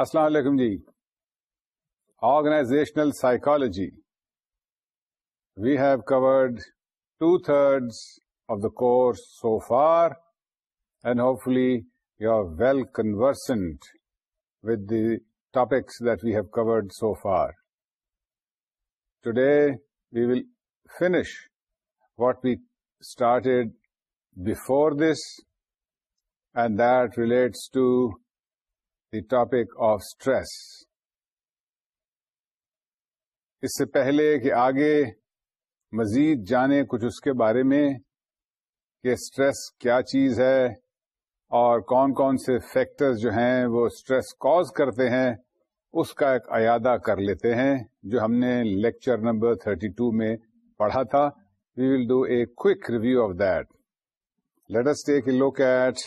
السلام علیکم جی organizational psychology we have covered two thirds of the course so far and hopefully you are well conversant with the topics that we have covered so far today we will finish what we started before this and that relates to the topic of stress اس سے پہلے کہ آگے مزید جانے کچھ اس کے بارے میں کہ اسٹریس کیا چیز ہے اور کون کون سے فیکٹر جو ہیں وہ اسٹریس کاز کرتے ہیں اس کا ایک ایادہ کر لیتے ہیں جو ہم نے لیکچر نمبر 32 میں پڑھا تھا we will do a quick review of that take a look at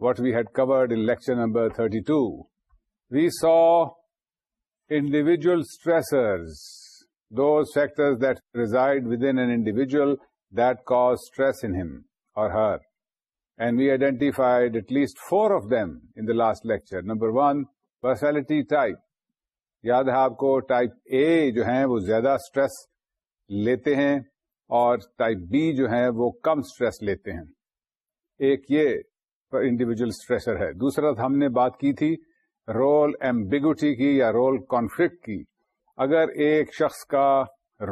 number we had covered in lecture number thirty two we saw an individual that cause stress in him or her and we identified at least four of them in the last lecture number one personality type یاد ہے آپ کو type A جو ہیں وہ زیادہ stress لیتے ہیں اور ٹائپ بی جو ہیں وہ کم اسٹریس لیتے ہیں ایک یہ پر انڈیویجل اسٹریسر ہے دوسرا ہم نے بات کی تھی رول ایمبیگوٹی کی یا رول کانفلکٹ کی اگر ایک شخص کا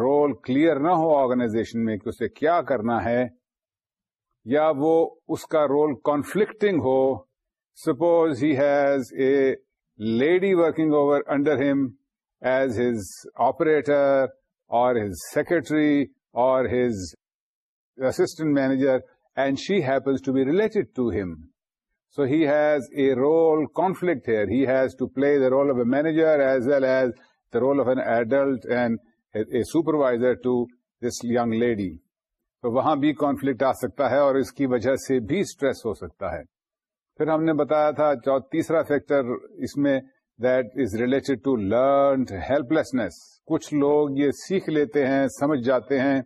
رول کلیئر نہ ہو آرگنائزیشن میں کہ اسے کیا کرنا ہے یا وہ اس کا role conflicting who suppose he has a lady working over under him as his operator or his secretary or his assistant manager and she happens to be related to him so he's a role conflict has to play the role of a as as well as the role of an adult and a supervisor to this young lady وہاں بھی conflict آ سکتا ہے اور اس کی وجہ سے بھی stress ہو سکتا ہے پھر ہم نے بتایا تھا تیسرا فیکٹر اس میں that is related to learned helplessness کچھ لوگ یہ سیکھ لیتے ہیں سمجھ جاتے ہیں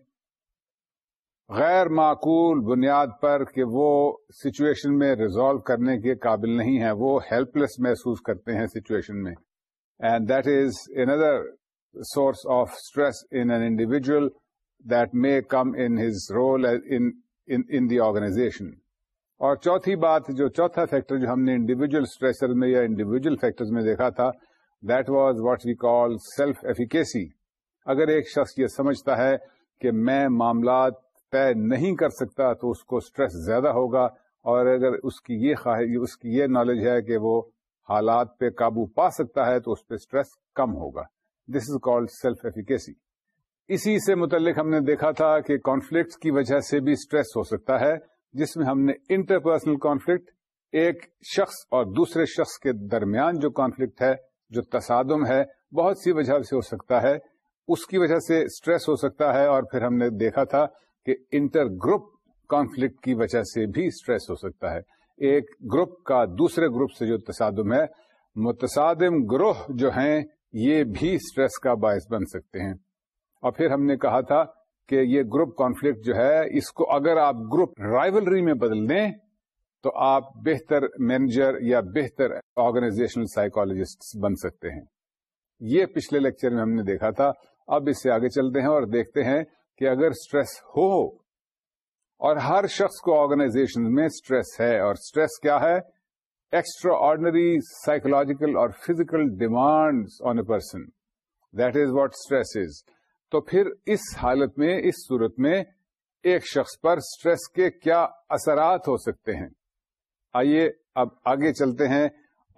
غیر معقول بنیاد پر کہ وہ سچویشن میں ریزالو کرنے کے قابل نہیں ہیں وہ ہیلپ لیس محسوس کرتے ہیں سچویشن میں and that is another source of stress in an individual that may come in his role in the organization اور چوتھی بات جو چوتھا فیکٹر جو ہم نے انڈیویجل اسٹریسر میں یا انڈیویجل فیکٹر میں دیکھا تھا that was what we call self efficacy اگر ایک شخص یہ سمجھتا ہے کہ میں معاملات طے نہیں کر سکتا تو اس کو اسٹریس زیادہ ہوگا اور اگر اس کی یہ خواہش اس کی یہ نالج ہے کہ وہ حالات پہ قابو پا سکتا ہے تو اس پہ اسٹریس کم ہوگا this is called self efficacy اسی سے متعلق ہم نے دیکھا تھا کہ کانفلکٹ کی وجہ سے بھی اسٹریس ہو سکتا ہے جس میں ہم نے انٹرپرسنل کانفلکٹ ایک شخص اور دوسرے شخص کے درمیان جو کانفلکٹ ہے جو تصادم ہے بہت سی وجہ سے ہو سکتا ہے اس کی وجہ سے اسٹریس ہو سکتا ہے اور پھر ہم نے دیکھا تھا کہ انٹر گروپ کانفلکٹ کی وجہ سے بھی اسٹریس ہو سکتا ہے ایک گروپ کا دوسرے گروپ سے جو تصادم ہے متصادم گروہ جو ہیں یہ بھی اسٹریس کا باعث بن سکتے ہیں اور پھر ہم نے کہا تھا کہ یہ گروپ کانفلکٹ جو ہے اس کو اگر آپ گروپ رائولری میں بدل دیں تو آپ بہتر مینیجر یا بہتر آرگنائزیشنل سائیکالوجسٹ بن سکتے ہیں یہ پچھلے لیکچر میں ہم نے دیکھا تھا اب اس سے آگے چلتے ہیں اور دیکھتے ہیں کہ اگر اسٹریس ہو اور ہر شخص کو آرگنائزیشن میں اسٹریس ہے اور اسٹریس کیا ہے ایکسٹرا آرڈنری سائکولوجیکل اور physical demand on a person that is what stress is تو پھر اس حالت میں اس صورت میں ایک شخص پر اسٹریس کے کیا اثرات ہو سکتے ہیں آئیے اب آگے چلتے ہیں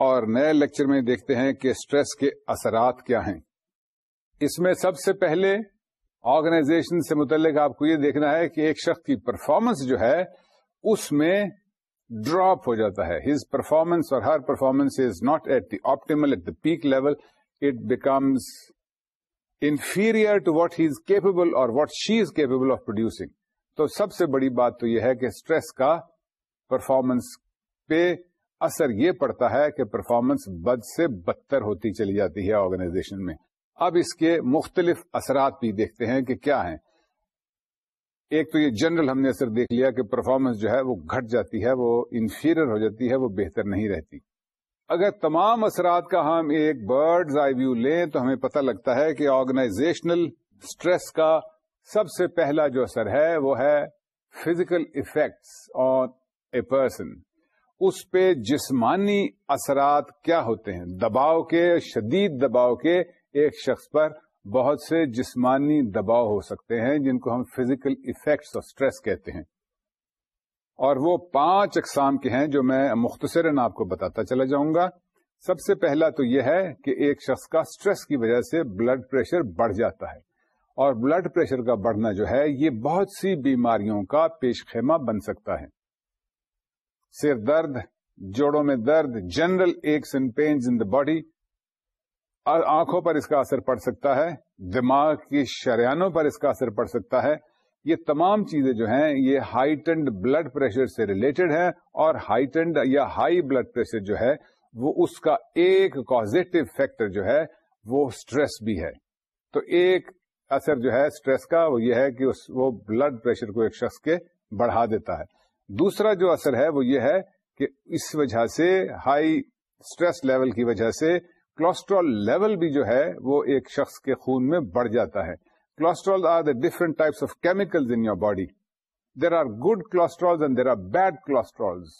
اور نئے لیکچر میں دیکھتے ہیں کہ اسٹریس کے اثرات کیا ہیں اس میں سب سے پہلے آرگنائزیشن سے متعلق آپ کو یہ دیکھنا ہے کہ ایک شخص کی پرفارمنس جو ہے اس میں ڈراپ ہو جاتا ہے ہز پرفارمنس اور her performance is not at the optimal at the peak level it becomes inferior to what he is capable اور what she is capable of producing تو سب سے بڑی بات تو یہ ہے کہ اسٹریس کا پرفارمنس پہ اثر یہ پڑتا ہے کہ پرفارمنس بد سے بدتر ہوتی چلی جاتی ہے آرگنائزیشن میں اب اس کے مختلف اثرات بھی دیکھتے ہیں کہ کیا ہیں ایک تو یہ جنرل ہم نے اثر دیکھ لیا کہ پرفارمنس جو ہے وہ گھٹ جاتی ہے وہ انفیریئر ہو جاتی ہے وہ بہتر نہیں رہتی اگر تمام اثرات کا ہم ایک برڈز آئی ویو لیں تو ہمیں پتہ لگتا ہے کہ آرگنائزیشنل اسٹریس کا سب سے پہلا جو اثر ہے وہ ہے physical effects on a person اس پہ جسمانی اثرات کیا ہوتے ہیں دباؤ کے شدید دباؤ کے ایک شخص پر بہت سے جسمانی دباؤ ہو سکتے ہیں جن کو ہم فزیکل افیکٹس آف اسٹریس کہتے ہیں اور وہ پانچ اقسام کے ہیں جو میں مختصراً آپ کو بتاتا چلا جاؤں گا سب سے پہلا تو یہ ہے کہ ایک شخص کا اسٹریس کی وجہ سے بلڈ پریشر بڑھ جاتا ہے اور بلڈ پریشر کا بڑھنا جو ہے یہ بہت سی بیماریوں کا پیش خیمہ بن سکتا ہے سر درد جوڑوں میں درد general aches and pains in the body آنکھوں پر اس کا اثر پڑ سکتا ہے دماغ کی شریانوں پر اس کا اثر پڑ سکتا ہے یہ تمام چیزیں جو ہیں یہ ہائی ٹینڈ بلڈ پریشر سے ریلیٹڈ ہیں اور ہائی ٹینڈ یا ہائی بلڈ پریشر جو ہے وہ اس کا ایک کازیٹو فیکٹر جو ہے وہ سٹریس بھی ہے تو ایک اثر جو ہے سٹریس کا وہ یہ ہے کہ اس وہ بلڈ پریشر کو ایک شخص کے بڑھا دیتا ہے دوسرا جو اثر ہے وہ یہ ہے کہ اس وجہ سے ہائی سٹریس لیول کی وجہ سے کولسٹرول لیول بھی جو ہے وہ ایک شخص کے خون میں بڑھ جاتا ہے cholesterol are the different types of chemicals in your body there are good cholesterol there are bad cholesterols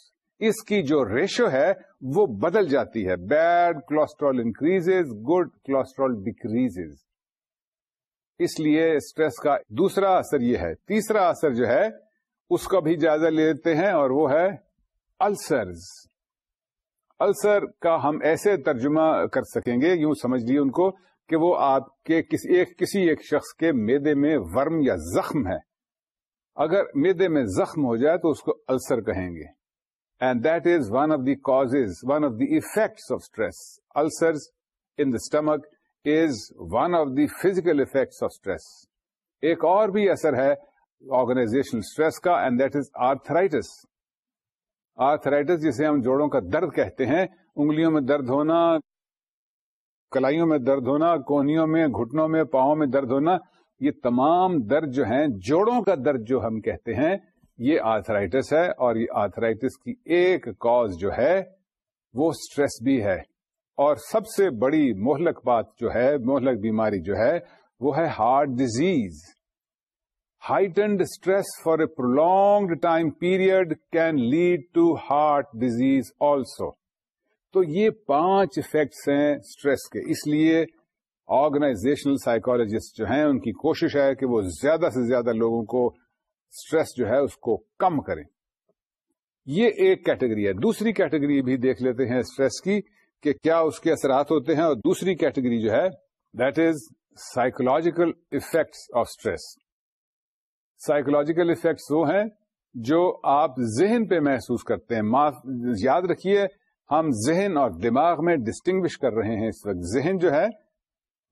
اس کی جو ریشو ہے وہ بدل جاتی ہے bad cholesterol increase good cholesterol decrease اس لیے اسٹریس کا دوسرا اثر یہ ہے تیسرا اثر جو ہے اس کا بھی جائزہ لیتے ہیں اور وہ ہے السرز السر کا ہم ایسے ترجمہ کر سکیں گے یوں سمجھ لیے ان کو کہ وہ آپ کے کسی ایک شخص کے میدے میں ورم یا زخم ہے اگر میدے میں زخم ہو جائے تو اس کو السر کہیں گے and that is one of the cause one of the effects of stress ulcers in the stomach is one of the physical effects of stress ایک اور بھی اثر ہے آرگنائزیشنل اسٹریس کا and that is arthritis arthritis جسے ہم جوڑوں کا درد کہتے ہیں انگلیوں میں درد ہونا کلائیوں میں درد ہونا کونوں میں گھٹنوں میں پاؤں میں درد ہونا یہ تمام درد جو ہیں جوڑوں کا درد جو ہم کہتے ہیں یہ آرتھرائٹس ہے اور یہ آرتھرائٹس کی ایک کاز جو ہے وہ اسٹریس بھی ہے اور سب سے بڑی مہلک بات جو ہے مہلک بیماری جو ہے وہ ہے heart disease heightened stress for a prolonged time period can lead to heart disease also تو یہ پانچ افیکٹس ہیں اسٹریس کے اس لیے آرگنائزیشنل سائیکولوجسٹ جو ہیں ان کی کوشش ہے کہ وہ زیادہ سے زیادہ لوگوں کو اسٹریس جو ہے اس کو کم کریں یہ ایک کیٹیگری ہے دوسری کیٹیگری بھی دیکھ لیتے ہیں اسٹریس کی کہ کیا اس کے اثرات ہوتے ہیں اور دوسری کیٹیگری جو ہے that is psychological effects of stress psychological effects وہ ہیں جو آپ ذہن پہ محسوس کرتے ہیں یاد رکھیے ہم ذہن اور دماغ میں ڈسٹنگوش کر رہے ہیں اس وقت ذہن جو ہے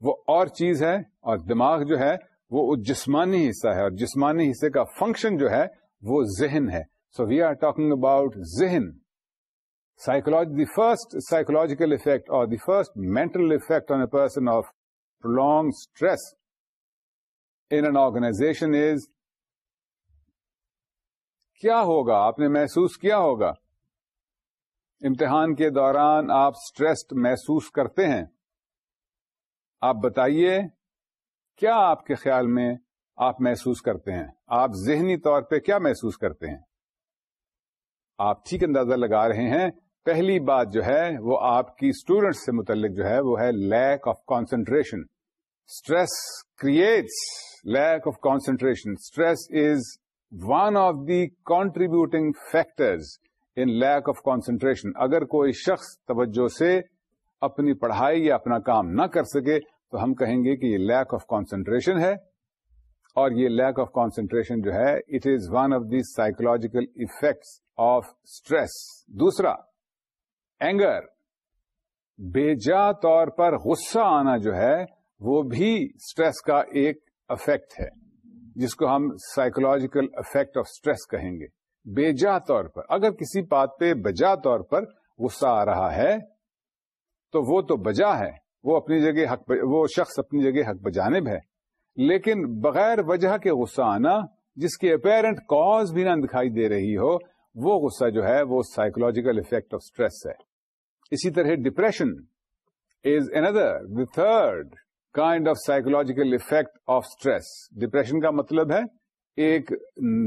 وہ اور چیز ہے اور دماغ جو ہے وہ جسمانی حصہ ہے اور جسمانی حصے کا فنکشن جو ہے وہ ذہن ہے so we are talking about ذہن psychology the first psychological effect or the first mental effect on a person of long stress organization is کیا ہوگا آپ نے محسوس کیا ہوگا امتحان کے دوران آپ اسٹریس محسوس کرتے ہیں آپ بتائیے کیا آپ کے خیال میں آپ محسوس کرتے ہیں آپ ذہنی طور پہ کیا محسوس کرتے ہیں آپ ٹھیک اندازہ لگا رہے ہیں پہلی بات جو ہے وہ آپ کی اسٹوڈنٹ سے متعلق جو ہے وہ ہے lack of concentration stress creates lack of concentration stress is one of the contributing factors in lack of concentration اگر کوئی شخص توجہ سے اپنی پڑھائی یا اپنا کام نہ کر سکے تو ہم کہیں گے کہ یہ لیک آف کانسنٹریشن ہے اور یہ لیک آف کانسنٹریشن جو ہے it is one of the psychological effects of stress دوسرا اینگر بے جا طور پر غصہ آنا جو ہے وہ بھی اسٹریس کا ایک افیکٹ ہے جس کو ہم سائیکولوجیکل افیکٹ آف اسٹریس کہیں گے بے جا طور پر اگر کسی بات پہ بجا طور پر غصہ آ رہا ہے تو وہ تو بجا ہے وہ اپنی جگہ حق وہ شخص اپنی جگہ حق بجانب ہے لیکن بغیر وجہ کے غصہ آنا جس کی اپیرنٹ کاز بھی نہ دکھائی دے رہی ہو وہ غصہ جو ہے وہ سائیکولوجیکل افیکٹ آف اسٹریس ہے اسی طرح depression is another the third kind of psychological effect of stress depression کا مطلب ہے ایک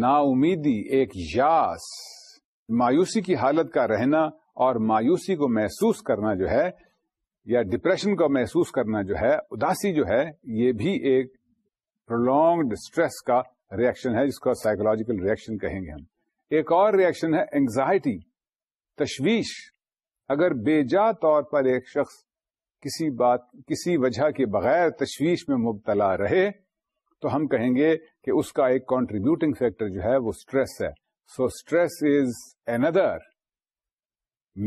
نا امیدی ایک یاس مایوسی کی حالت کا رہنا اور مایوسی کو محسوس کرنا جو ہے یا ڈپریشن کو محسوس کرنا جو ہے اداسی جو ہے یہ بھی ایک پرولونگڈ اسٹریس کا ریئیکشن ہے جس کو سائیکولوجیکل ریئیکشن کہیں گے ہم ایک اور ریئیکشن ہے اینگزائٹی تشویش اگر بے جا طور پر ایک شخص کسی بات کسی وجہ کے بغیر تشویش میں مبتلا رہے تو ہم کہیں گے کہ اس کا ایک کانٹریبیوٹنگ فیکٹر جو ہے وہ اسٹریس ہے so stress is another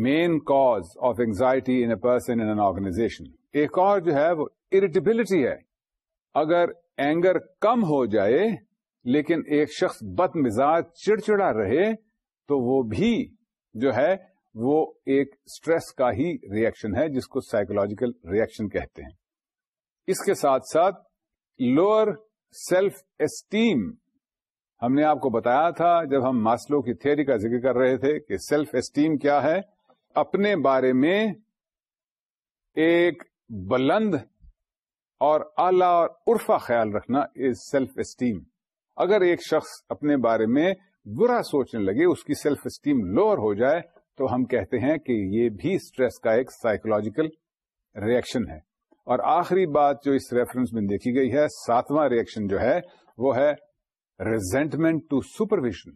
main cause of anxiety in a person in an organization ایک اور جو ہے وہ اریٹیبلٹی ہے اگر اینگر کم ہو جائے لیکن ایک شخص بد مزاج چڑچڑا رہے تو وہ بھی جو ہے وہ ایک اسٹریس کا ہی ریئیکشن ہے جس کو سائیکولوجیکل ریئیکشن کہتے ہیں اس کے ساتھ ساتھ لوور سیلف اسٹیم ہم نے آپ کو بتایا تھا جب ہم ماسلو کی تھیوری کا ذکر کر رہے تھے کہ سیلف اسٹیم کیا ہے اپنے بارے میں ایک بلند اور اعلی اور عرفا خیال رکھنا از سیلف اسٹیم اگر ایک شخص اپنے بارے میں برا سوچنے لگے اس کی سیلف اسٹیم لوور ہو جائے تو ہم کہتے ہیں کہ یہ بھی اسٹریس کا ایک سائیکولوجیکل ریئیکشن ہے اور آخری بات جو اس ریفرنس میں دیکھی گئی ہے ساتواں ریئیکشن جو ہے وہ ہے ریزینٹمنٹ ٹو سپرویژن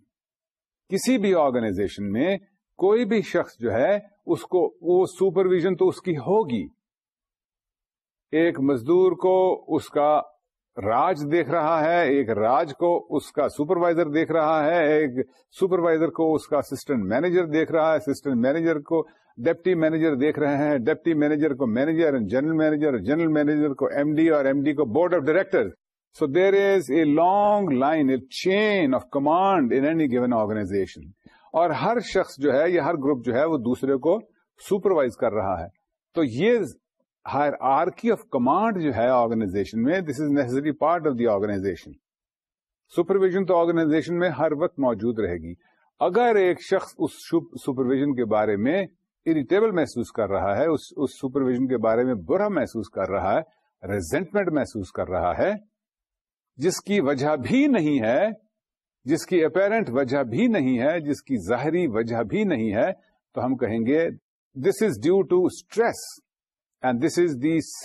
کسی بھی آرگنائزیشن میں کوئی بھی شخص جو ہے اس کو وہ سپرویژن تو اس کی ہوگی ایک مزدور کو اس کا راج دیکھ رہا ہے ایک راج کو اس کا سپروائزر دیکھ رہا ہے ایک سپروائزر کو اس کا اسٹینٹ مینیجر دیکھ رہا ہے اسٹینٹ مینیجر کو ڈیپٹی مینیجر دیکھ رہے ہیں ڈیپٹی مینیجر کو manager general manager general manager کو ایم ڈی اور ایم ڈی کو board of director so there is a long line a chain of command any given organization اور ہر شخص جو ہے یا ہر گروپ جو ہے وہ دوسرے کو سپروائز کر رہا ہے تو یہ ہائر آرکی آف کمانڈ جو ہے آرگنائزیشن میں this is necessary part of the organization supervision تو آرگنائزیشن میں ہر وقت موجود رہے گی اگر ایک شخص اس سپرویژن کے بارے میں اریٹیبل محسوس کر رہا ہے اس سپرویژن کے بارے میں برا محسوس کر رہا ہے ریزنٹمنٹ محسوس کر رہا ہے جس کی وجہ بھی نہیں ہے جس کی اپیرنٹ وجہ بھی نہیں ہے جس کی ظاہری وجہ بھی نہیں ہے تو ہم کہیں گے this is due to stress and this is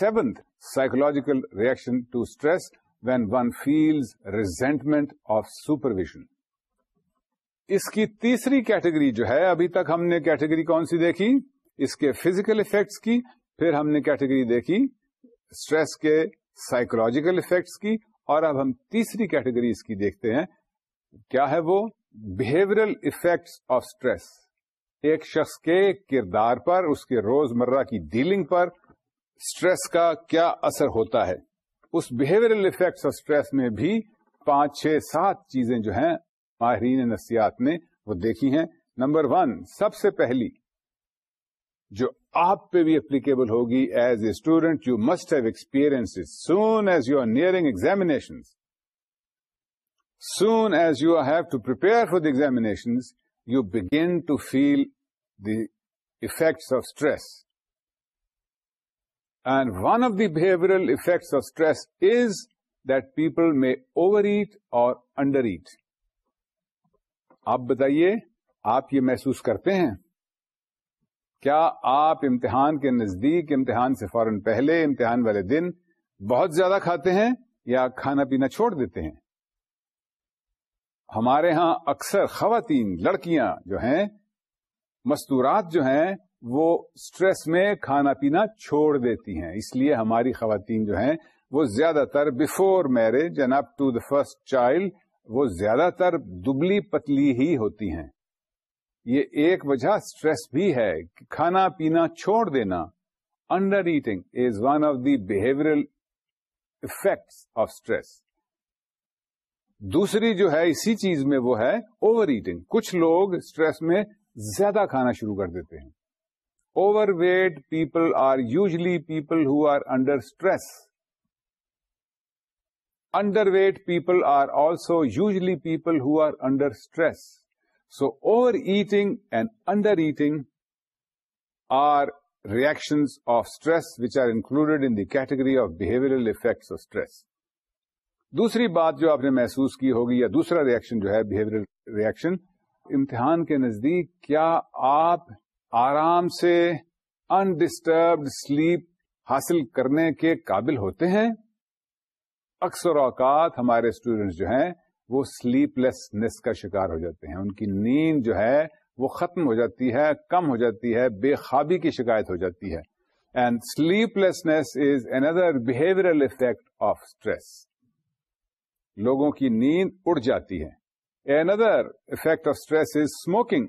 seventh psychological reaction to stress when one feels resentment of supervision اس کی تیسری کیٹیگری جو ہے ابھی تک ہم نے کیٹیگری کون سی دیکھی اس کے فزیکل افیکٹس کی پھر ہم نے کیٹیگری دیکھی اسٹریس کے سائیکولوجیکل افیکٹس کی اور اب ہم تیسری کیٹیگری اس کی دیکھتے ہیں کیا ہے وہ بہیورل افیکٹس آف اسٹریس ایک شخص کے کردار پر اس کے روز مرہ ڈیلنگ پر اسٹریس کا کیا اثر ہوتا ہے اس بہیویئرل افیکٹس آف اسٹریس میں بھی پانچ چھ سات چیزیں جو ہیں ماہرین نفسیات نے وہ دیکھی ہیں نمبر ون سب سے پہلی جو آپ پہ بھی اپلیکیبل ہوگی as a student you must have experience soon as you are nearing examination soon as you have to perform the examination you begin to feel the effects of stress and one of their over eat or under eat آپ بتائیے آپ یہ محسوس کرتے ہیں کیا آپ امتحان کے نزدیک امتحان سے فوراً پہلے امتحان والے دن بہت زیادہ کھاتے ہیں یا کھانا پینا چھوڑ دیتے ہیں ہمارے ہاں اکثر خواتین لڑکیاں جو ہیں مستورات جو ہیں وہ اسٹریس میں کھانا پینا چھوڑ دیتی ہیں اس لیے ہماری خواتین جو ہیں وہ زیادہ تر before marriage and up to the first child وہ زیادہ تر دبلی پتلی ہی ہوتی ہیں یہ ایک وجہ اسٹریس بھی ہے کھانا پینا چھوڑ دینا under eating is one of the behavioral effects of stress دوسری جو ہے اسی چیز میں وہ ہے اوور ایٹنگ کچھ لوگ اسٹریس میں زیادہ کھانا شروع کر دیتے ہیں over weight people are usually people who are under stress under weight people are also usually people who are under stress so over eating and under eating are reaction of stress which are included in category of of stress دوسری بات جو آپ نے محسوس کی ہوگی یا دوسرا ریئیکشن جو ہے ریئیکشن امتحان کے نزدیک کیا آپ آرام سے انڈسٹربڈ سلیپ حاصل کرنے کے قابل ہوتے ہیں اکثر اوقات ہمارے اسٹوڈینٹس جو ہیں وہ سلیپ لیسنیس کا شکار ہو جاتے ہیں ان کی نیند جو ہے وہ ختم ہو جاتی ہے کم ہو جاتی ہے بے خوابی کی شکایت ہو جاتی ہے and sleeplessness is another behavioral effect of stress لوگوں کی نیند اڑ جاتی ہے another effect of stress is smoking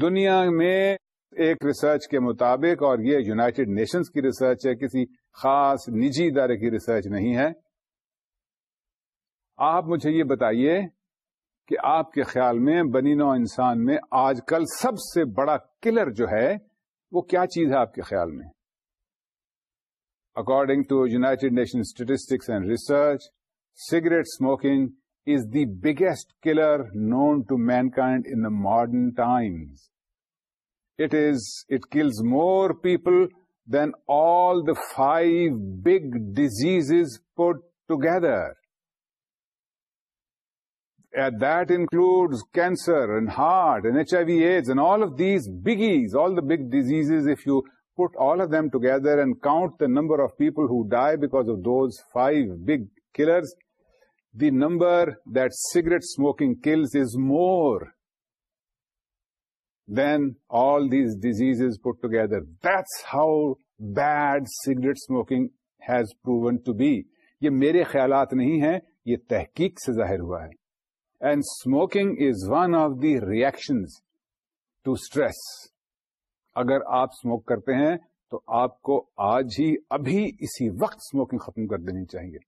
دنیا میں ایک ریسرچ کے مطابق اور یہ یوناٹیڈ نیشنز کی ریسرچ ہے کسی خاص نجی ادارے کی ریسرچ نہیں ہے آپ مجھے یہ بتائیے کہ آپ کے خیال میں بنی نو انسان میں آج کل سب سے بڑا کلر جو ہے وہ کیا چیز ہے آپ کے خیال میں according to united nation statistics and research cigarette smoking is the biggest killer known to mankind in the modern times it kills more people than all the 5 big diseases put together. And that includes cancer and heart and HIV/AIDS and all of these biggies, all the big diseases. If you put all of them together and count the number of people who die because of those 5 big killers, the number that cigarette smoking kills is more یہ میرے خیالات نہیں ہیں یہ تحقیق سے ظاہر ہوا ہے and smoking is one of the reactions to stress اگر آپ اسموک کرتے ہیں تو آپ کو آج ہی ابھی اسی وقت اسموکنگ ختم کر دینی چاہیے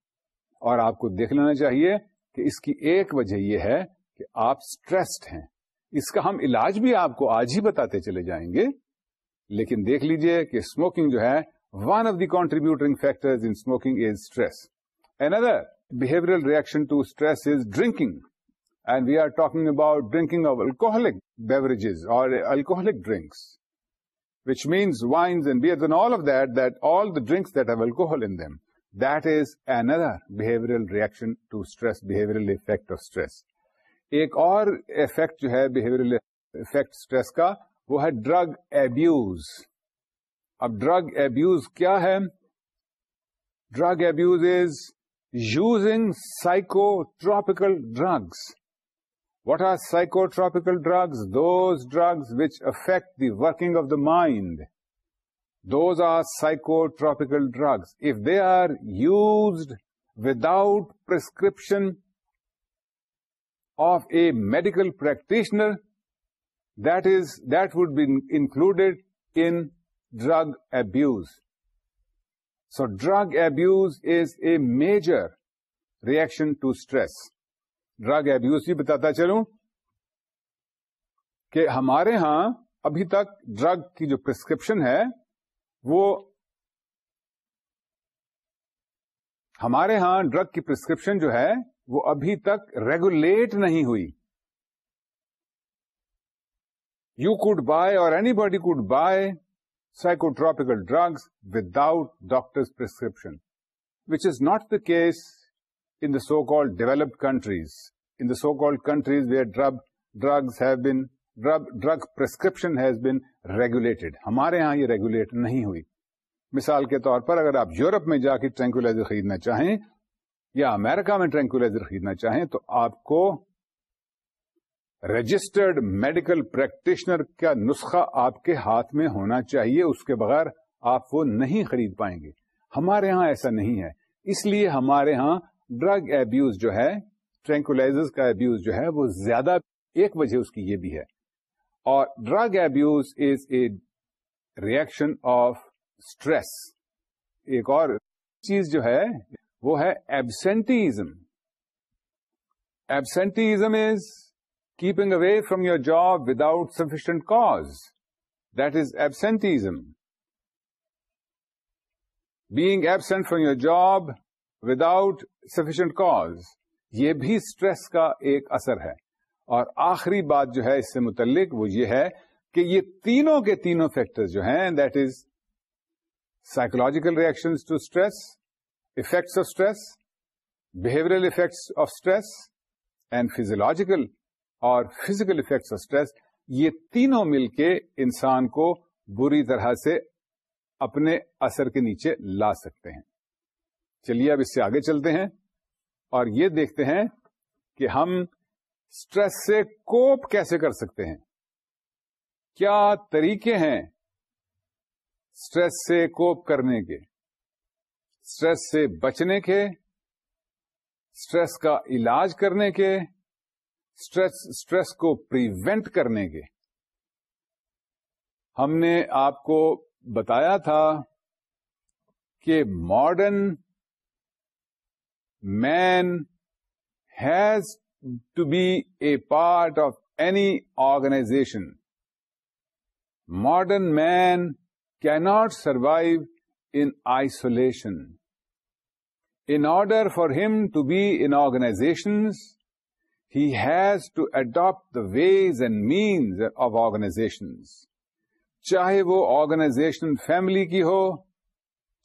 اور آپ کو دیکھ لینا چاہیے کہ اس کی ایک وجہ یہ ہے کہ آپ اسٹریسڈ ہیں اس کا ہم علاج بھی آپ کو آج ہی بتاتے چلے جائیں گے لیکن دیکھ لیجئے کہ اسموکنگ جو ہے one of the contributing factor in smoking is stress another behavior reaction to stress is drinking and we are talking about drinking of alcoholic beverages or alcoholic drinks which means wines and beers and all of that, that all the drinks that have alcohol in them, that is another behavioral reaction to stress, behavioral effect of stress. ایک اور effect جو ہے behaviour effect stress کا وہ ہے drug abuse اب drug abuse کیا ہے ڈرگ ایبیوز از یوزنگ انگ psycho tropical drugs what are tropical drugs those drugs which affect the working of the mind those are psychotropical drugs if they are used without prescription of a medical practitioner that is that would be included in drugs so drugs is a major reaction to stress drug abuse ہی بتاتا چلو کہ ہمارے یہاں ابھی تک drug کی جو پرکرپشن ہے وہ ہمارے یہاں ڈرگ کی پرسکرپشن جو ہے وہ ابھی تک ریگولیٹ نہیں ہوئی you could buy or anybody could buy psychotropical drugs without doctor which is not the case in the so called developed countries in the so called countries been drugs prescription has been regulated ہمارے ہاں یہ regulate نہیں ہوئی مثال کے طور پر اگر آپ یورپ میں جا کے ٹرینکولازر خریدنا چاہیں یا امیرکا میں ٹرینکولازر خریدنا چاہیں تو آپ کو رجسٹرڈ میڈیکل پریکٹیشنر کا نسخہ آپ کے ہاتھ میں ہونا چاہیے اس کے بغیر آپ وہ نہیں خرید پائیں گے ہمارے ہاں ایسا نہیں ہے اس لیے ہمارے ہاں ڈرگ ایبیوز جو ہے ٹرینکولازر کا ایبیوز جو ہے وہ زیادہ ایک وجہ اس کی یہ بھی ہے اور drug abuse is a reaction of stress ایک اور چیز جو ہے وہ ہے absenteeism absenteeism is keeping away from your job without sufficient cause that is absenteeism being absent from your job without sufficient cause یہ بھی اسٹریس کا ایک اثر ہے اور آخری بات جو ہے اس سے متعلق وہ یہ ہے کہ یہ تینوں کے تینوں فیکٹر جو ہیں that is psychological reaction to stress effects of stress behavioral effects of stress and physiological اور فزیکل افیکٹس آف اسٹریس یہ تینوں مل کے انسان کو بری طرح سے اپنے اثر کے نیچے لا سکتے ہیں چلیے اب اس سے آگے چلتے ہیں اور یہ دیکھتے ہیں کہ ہم اسٹریس سے کوپ کیسے کر سکتے ہیں کیا طریقے ہیں اسٹریس سے کوپ کرنے کے اسٹریس سے بچنے کے اسٹریس کا علاج کرنے کے اسٹریس کو پریونٹ کرنے کے ہم نے آپ کو بتایا تھا کہ modern man has to be a part of any organization modern man can not survive in isolation in order for him to be in organizations has to adapt the ways and means of organizations چاہے وہ organisation family کی ہو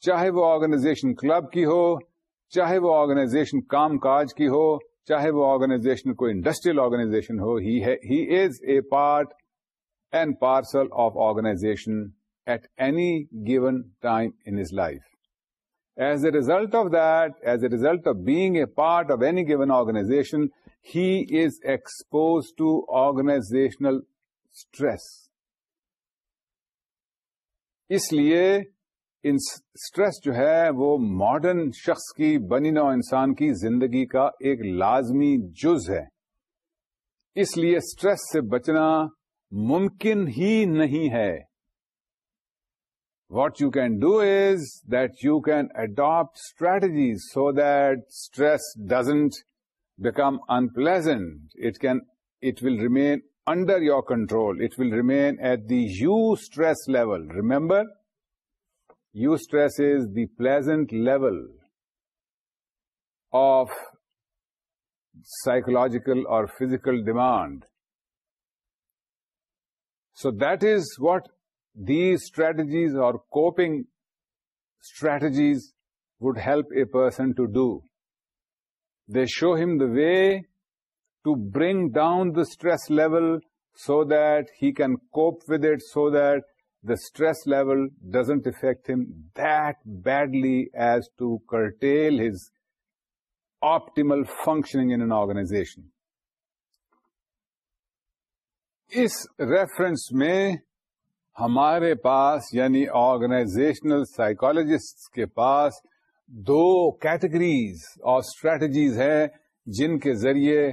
چاہے وہ organization club کی ہو چاہے وہ organization کام کاج کی ہو چاہے وہ آرگنازیشن کوئی industrial organization who he is a part and parcel of organization at any given time his life as a result of that as a result of being a part of any given organization, he is expose to organizational stress اس لیے stress جو ہے وہ modern شخص کی بنی نو انسان کی زندگی کا ایک لازمی جز ہے اس لیے اسٹریس سے بچنا ممکن ہی نہیں ہے What you can do is that you can adopt strategies so that stress doesn't become unpleasant. It will remain under your control. It will remain at the you stress level. Remember, you stress is the pleasant level of psychological or physical demand. So that is what the strategies or coping strategies would help a person to D show him the way turn down the stress level so that he can cope with it so that the stress level doesn't affect him that badly as to curtail his optimal functioning in organization اس reference میں ہمارے پاس یعنی organizational psychologist کے پاس دو categories اور strategies ہیں جن کے ذریعے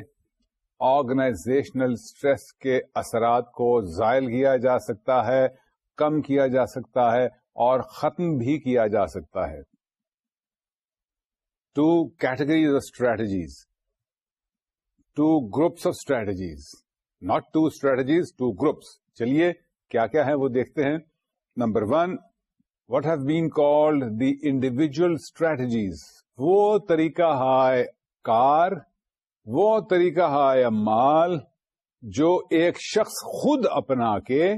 آرگنائزیشنل اسٹریس کے اثرات کو زائل کیا جا سکتا ہے کم کیا جا سکتا ہے اور ختم بھی کیا جا سکتا ہے two categories of strategies two groups of strategies not two strategies two groups چلیے کیا کیا ہے وہ دیکھتے ہیں number one what has called the individual strategies وہ طریقہ ہائے کار وہ طریقہ ہائے مال جو ایک شخص خود اپنا کے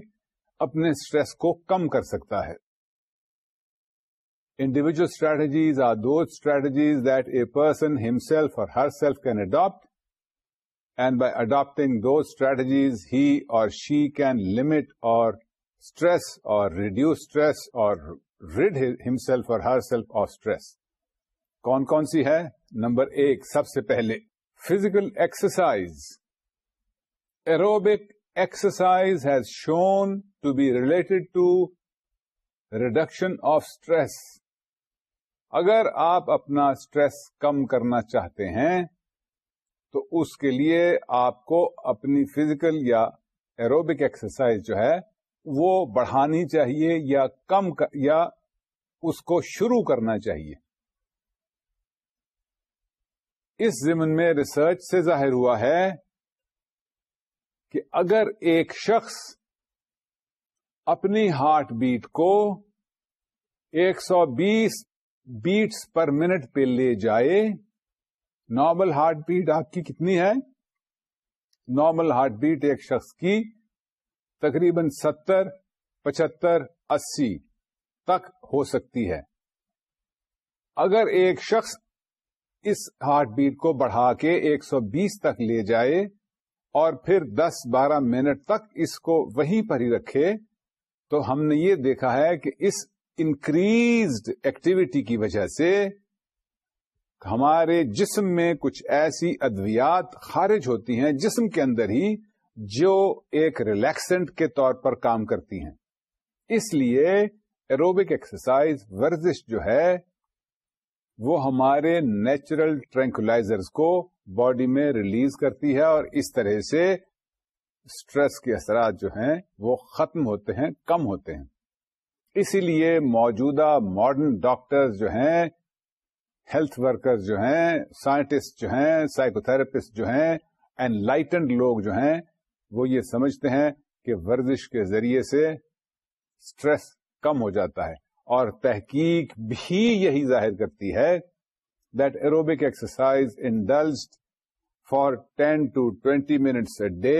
اپنے اسٹریس کو کم کر سکتا ہے individual strategies are the strategies that a person himself or herself can adapt and by adapting those strategies he or she can limit or stress or reduce stress or rid himself or or her self of stress کون کون سی ہے number ایک سب سے پہلے physical exercise aerobic exercise has shown to be related to reduction of stress اگر آپ اپنا اسٹریس کم کرنا چاہتے ہیں تو اس کے لیے آپ کو اپنی فزیکل یا ایروبک ایکسرسائز جو ہے وہ بڑھانی چاہیے یا کم یا اس کو شروع کرنا چاہیے اس ضمن میں ریسرچ سے ظاہر ہوا ہے کہ اگر ایک شخص اپنی ہارٹ بیٹ کو ایک سو بیس بیٹس پر منٹ پہ لے جائے نارمل ہارٹ بیٹ آپ کی کتنی ہے نارمل ہارٹ بیٹ ایک شخص کی تقریباً ستر پچہتر اسی تک ہو سکتی ہے اگر ایک شخص اس ہارٹ بیٹ کو بڑھا کے ایک سو بیس تک لے جائے اور پھر دس بارہ منٹ تک اس کو وہیں پر ہی رکھے تو ہم نے یہ دیکھا ہے کہ اس انکریزڈ ایکٹیویٹی کی وجہ سے ہمارے جسم میں کچھ ایسی ادویات خارج ہوتی ہیں جسم کے اندر ہی جو ایک ریلیکسنٹ کے طور پر کام کرتی ہیں اس لیے ایروبک ایکسرسائز ورزش جو ہے وہ ہمارے نیچرل ٹرانکولازر کو باڈی میں ریلیز کرتی ہے اور اس طرح سے اسٹریس کے اثرات جو ہیں وہ ختم ہوتے ہیں کم ہوتے ہیں اسی لیے موجودہ ماڈرن ڈاکٹرز جو ہیں ہیلتھ ورکرز جو ہیں سائنٹسٹ جو ہیں سائیکو تھراپسٹ جو ہیں ان لائٹنڈ لوگ جو ہیں وہ یہ سمجھتے ہیں کہ ورزش کے ذریعے سے اسٹریس کم ہو جاتا ہے اور تحقیق بھی یہی ظاہر کرتی ہے that aerobic exercise in for ten to twenty minutes a day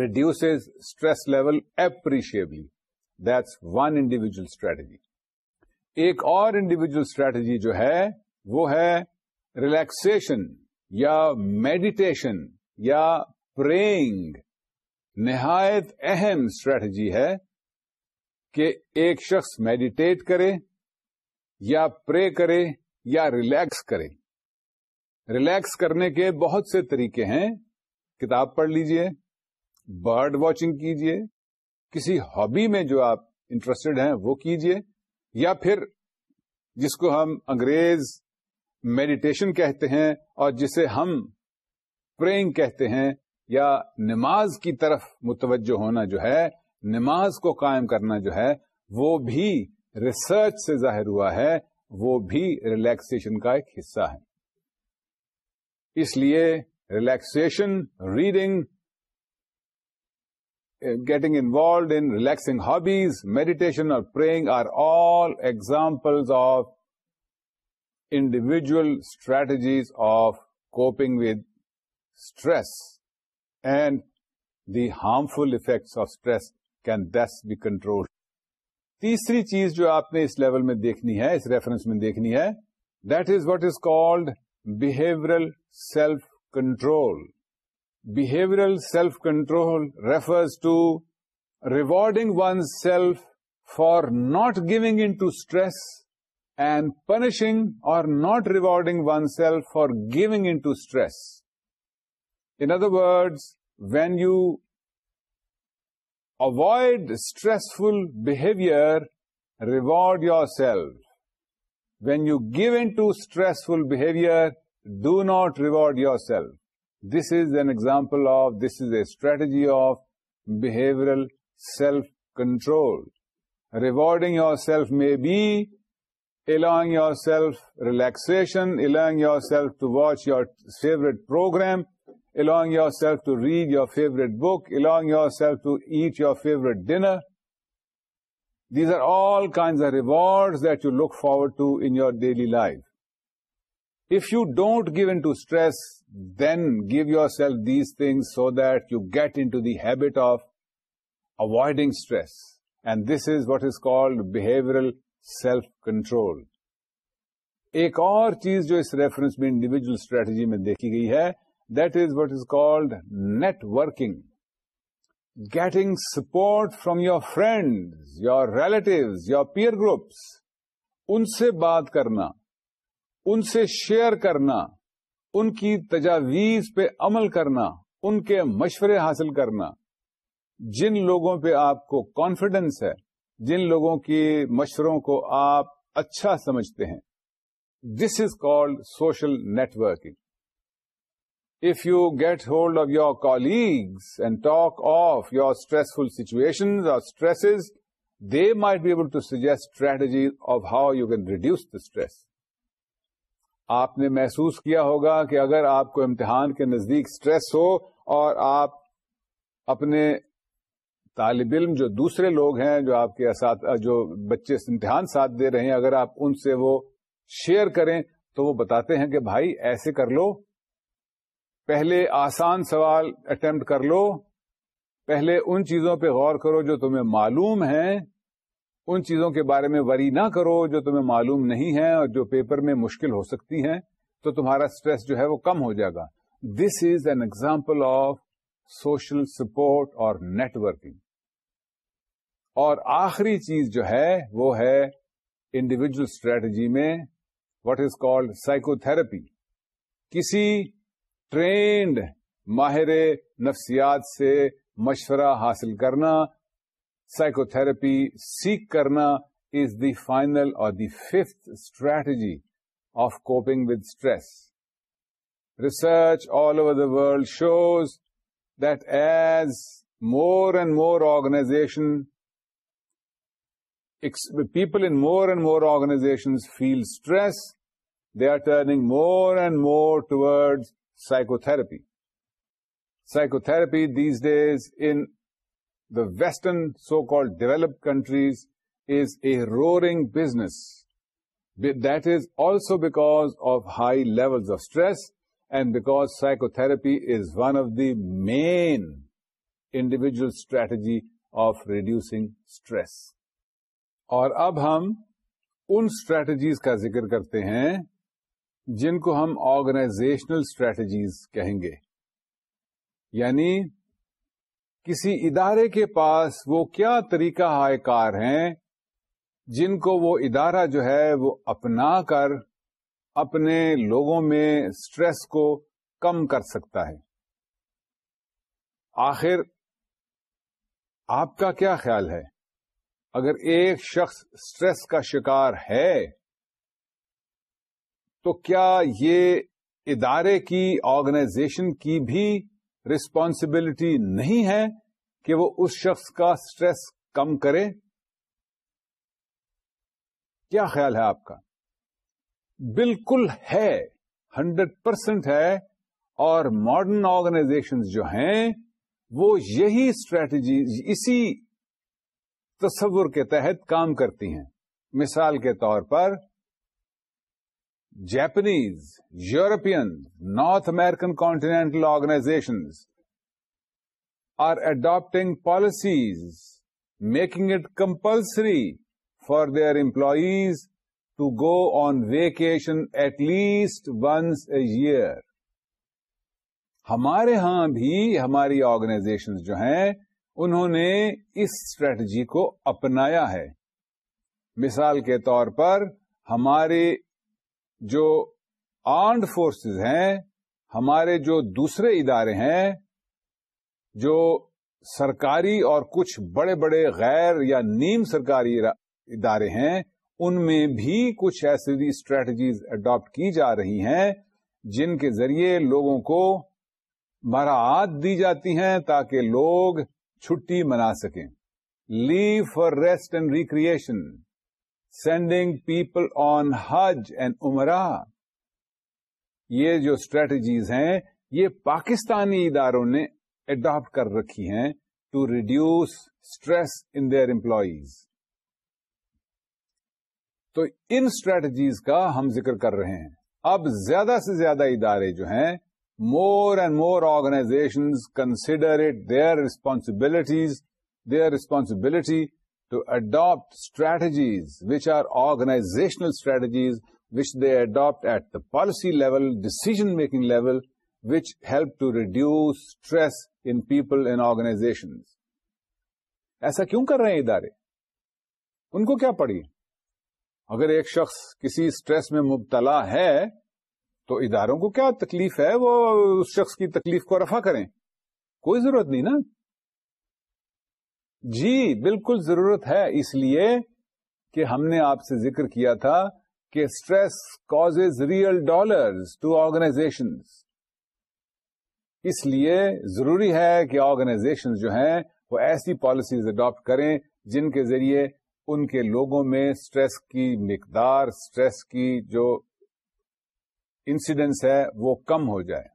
reduce stress level appreciably that's one individual strategy ایک اور انڈیویجل اسٹریٹجی جو ہے وہ ہے ریلیکسن یا میڈیٹیشن یا پریئنگ نہایت اہم اسٹریٹجی ہے کہ ایک شخص میڈیٹیٹ کرے یا پرے کرے یا ریلیکس کرے ریلیکس کرنے کے بہت سے طریقے ہیں کتاب پڑھ لیجئے برڈ واچنگ کیجئے کسی ہابی میں جو آپ انٹرسٹڈ ہیں وہ کیجئے یا پھر جس کو ہم انگریز میڈیٹیشن کہتے ہیں اور جسے ہم پرینگ کہتے ہیں یا نماز کی طرف متوجہ ہونا جو ہے نماز کو قائم کرنا جو ہے وہ بھی ریسرچ سے ظاہر ہوا ہے وہ بھی ریلیکسیشن کا ایک حصہ ہے اس لیے relaxation reading getting involved in relaxing hobbies, meditation or praying are all examples of individual strategies of coping with stress and the harmful effects of stress can thus be controlled. تیسری چیز جو آپ نے اس لیول میں دیکھنی ہے اس reference میں دیکھنی ہے that is what is called behavioral self control Behavioral self-control refers to rewarding oneself for not giving in to stress and punishing or not rewarding oneself for giving in to stress. In other words, when you avoid stressful behavior, reward yourself. When you give in to stressful behavior, do not reward yourself. This is an example of, this is a strategy of behavioral self-control. Rewarding yourself may be allowing yourself relaxation, allowing yourself to watch your favorite program, allowing yourself to read your favorite book, allowing yourself to eat your favorite dinner. These are all kinds of rewards that you look forward to in your daily life. if you don't give in to stress, then give yourself these things so that you get into the habit of avoiding stress. And this is what is called behavioral self-control. ایک اور چیز جو اس reference میں individual strategy میں دیکھی گئی ہے that is what is called working getting support from your friends your relatives your peer groups ان سے بات کرنا ان سے شیئر کرنا ان کی تجاویز پہ عمل کرنا ان کے مشورے حاصل کرنا جن لوگوں پہ آپ کو کانفیڈینس ہے جن لوگوں کی مشوروں کو آپ اچھا سمجھتے ہیں this is called social networking if you get hold of your colleagues and talk of your stressful situation or stresses they may be able to suggest strategies of how you can reduce the stress آپ نے محسوس کیا ہوگا کہ اگر آپ کو امتحان کے نزدیک سٹریس ہو اور آپ اپنے طالب علم جو دوسرے لوگ ہیں جو آپ کے ساتھ جو بچے امتحان ساتھ دے رہے ہیں اگر آپ ان سے وہ شیئر کریں تو وہ بتاتے ہیں کہ بھائی ایسے کر لو پہلے آسان سوال اٹمپٹ کر لو پہلے ان چیزوں پہ غور کرو جو تمہیں معلوم ہیں ان چیزوں کے بارے میں وری نہ کرو جو تمہیں معلوم نہیں ہے اور جو پیپر میں مشکل ہو سکتی ہیں تو تمہارا اسٹریس جو ہے وہ کم ہو جائے گا this is an example of social support or networking اور آخری چیز جو ہے وہ ہے انڈیویجل اسٹریٹجی میں what is called psycho therapy کسی ٹرینڈ ماہر نفسیات سے مشورہ حاصل کرنا psychotherapy seek karna is the final or the fifth strategy of coping with stress. Research all over the world shows that as more and more people in more and more organizations feel stress, they are turning more and more towards psychotherapy. Psychotherapy these days in western so call develop countries is a roaring business what is also because of high level of stress and because because therapy is one of the main individual strategy of reducing stress اور اب ہم ان strategies کا ذکر کرتے ہیں جن کو ہم آرگنائزیشنل اسٹریٹجیز کہیں گے یعنی کسی ادارے کے پاس وہ کیا طریقہ ہائے کار ہیں جن کو وہ ادارہ جو ہے وہ اپنا کر اپنے لوگوں میں اسٹریس کو کم کر سکتا ہے آخر آپ کا کیا خیال ہے اگر ایک شخص اسٹریس کا شکار ہے تو کیا یہ ادارے کی آرگنائزیشن کی بھی رسپانسبلٹی نہیں ہے کہ وہ اس شخص کا اسٹریس کم کرے کیا خیال ہے آپ کا بالکل ہے ہنڈریڈ پرسینٹ ہے اور ماڈرن آرگنائزیشن جو ہیں وہ یہی اسٹریٹجی اسی تصور کے تحت کام کرتی ہیں مثال کے طور پر Japanese European North American continental organizations are adapting policies making it compulsory for their employees to go on vacation at least once a year ہمارے ہاں بھی ہماری آرگنائزیشن جو ہیں انہوں نے اس اسٹریٹجی کو اپنایا ہے مثال کے طور پر ہمارے جو آرمڈ فورسز ہیں ہمارے جو دوسرے ادارے ہیں جو سرکاری اور کچھ بڑے بڑے غیر یا نیم سرکاری ادارے ہیں ان میں بھی کچھ ایسی اسٹریٹجیز اڈاپٹ کی جا رہی ہیں جن کے ذریعے لوگوں کو مراعات دی جاتی ہیں تاکہ لوگ چھٹی منا سکیں leave for rest and recreation sending people on Hajj and Umrah یہ جو اسٹریٹجیز ہیں یہ پاکستانی اداروں نے اڈاپٹ کر رکھی ہیں to reduce stress in their employees تو ان اسٹریٹجیز کا ہم ذکر کر رہے ہیں اب زیادہ سے زیادہ ادارے جو ہیں more and more organizations consider it their responsibilities their responsibility to adapt strategies which are organizational strategies which they adapt at the policy level decision making level which help to reduce stress in people and organization ایسا کیوں کر رہے ہیں ادارے ان کو کیا پڑی اگر ایک شخص کسی اسٹریس میں مبتلا ہے تو اداروں کو کیا تکلیف ہے وہ اس شخص کی تکلیف کو رفع کریں کوئی ضرورت نہیں نا جی بالکل ضرورت ہے اس لیے کہ ہم نے آپ سے ذکر کیا تھا کہ stress cause real dollar to organization اس لیے ضروری ہے کہ آرگنائزیشن جو ہیں وہ ایسی پالیسیز اڈاپٹ کریں جن کے ذریعے ان کے لوگوں میں اسٹریس کی مقدار اسٹریس کی جو انسیڈنس ہے وہ کم ہو جائے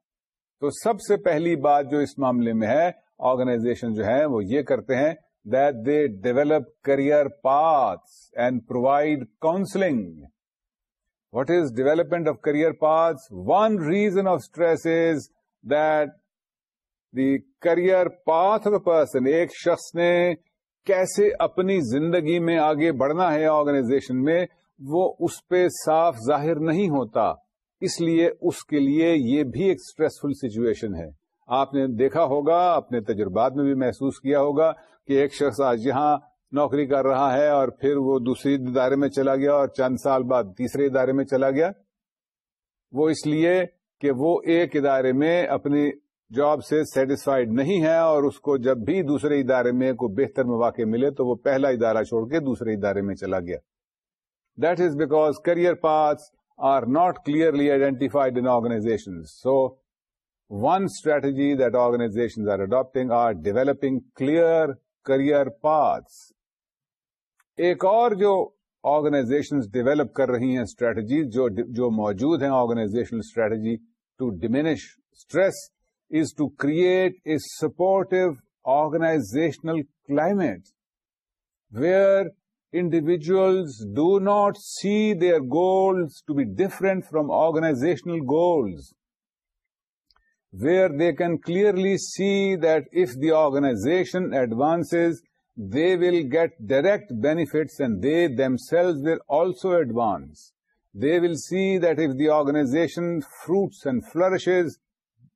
تو سب سے پہلی بات جو اس معاملے میں ہے آرگنائزیشن جو ہے وہ یہ کرتے ہیں that they develop career paths and provide counseling. What is development of career paths? One reason of stress is that the career path of a person, ایک شخص نے کیسے اپنی زندگی میں آگے بڑھنا ہے آرگنائزیشن میں وہ اس پہ صاف ظاہر نہیں ہوتا اس لیے اس کے لیے یہ بھی ایک اسٹریسفل سچویشن ہے آپ نے دیکھا ہوگا اپنے تجربات میں بھی محسوس کیا ہوگا کہ ایک شخص آج یہاں نوکری کر رہا ہے اور پھر وہ دوسری ادارے میں چلا گیا اور چند سال بعد تیسرے ادارے میں چلا گیا وہ اس لیے کہ وہ ایک ادارے میں اپنی جاب سے سیٹسفائیڈ نہیں ہے اور اس کو جب بھی دوسرے ادارے میں کوئی بہتر مواقع ملے تو وہ پہلا ادارہ چھوڑ کے دوسرے ادارے میں چلا گیا that is because career paths are not clearly identified in organization so one strategy that organization are adapting or developing clear career paths ایک اور جو آرگنائزیشن ڈیولپ کر رہی ہیں اسٹریٹجیز جو جو موجود ہیں organizational strategy to diminish stress is to create a supportive organizational climate where individuals do not see their goals to be different from organizational goals where they can clearly see that if the organization advances, they will get direct benefits and they themselves will also advance. They will see that if the organization fruits and flourishes,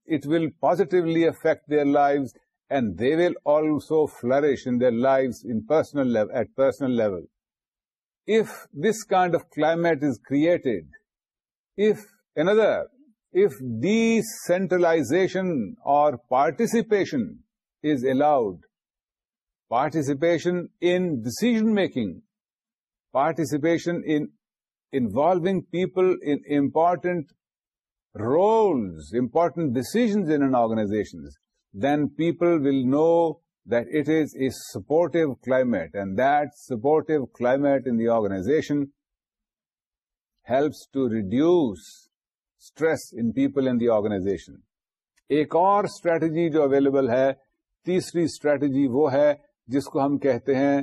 it will positively affect their lives and they will also flourish in their lives in at personal level. If this kind of climate is created, if another if decentralization or participation is allowed, participation in decision-making, participation in involving people in important roles, important decisions in an organization, then people will know that it is a supportive climate, and that supportive climate in the organization helps to reduce stress in people in the organization ایک اور strategy جو available ہے تیسری strategy وہ ہے جس کو ہم کہتے ہیں